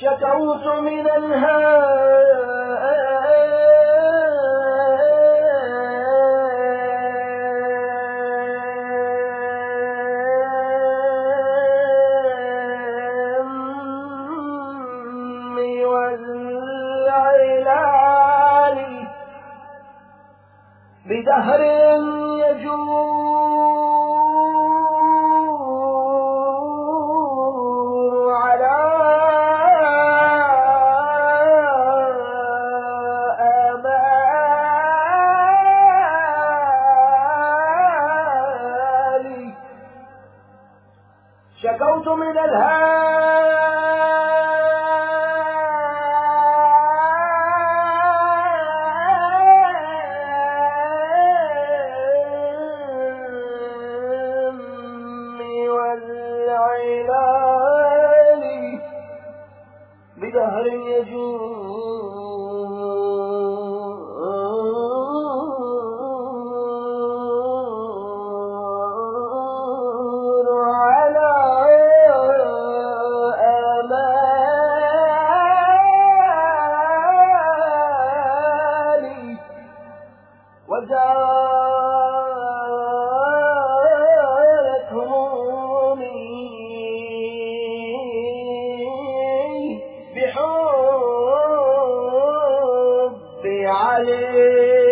شكوت من والعلال بدهر يجور شكوت من الهام والعلال بدهر يجور وجاءتهم أمي بحب علي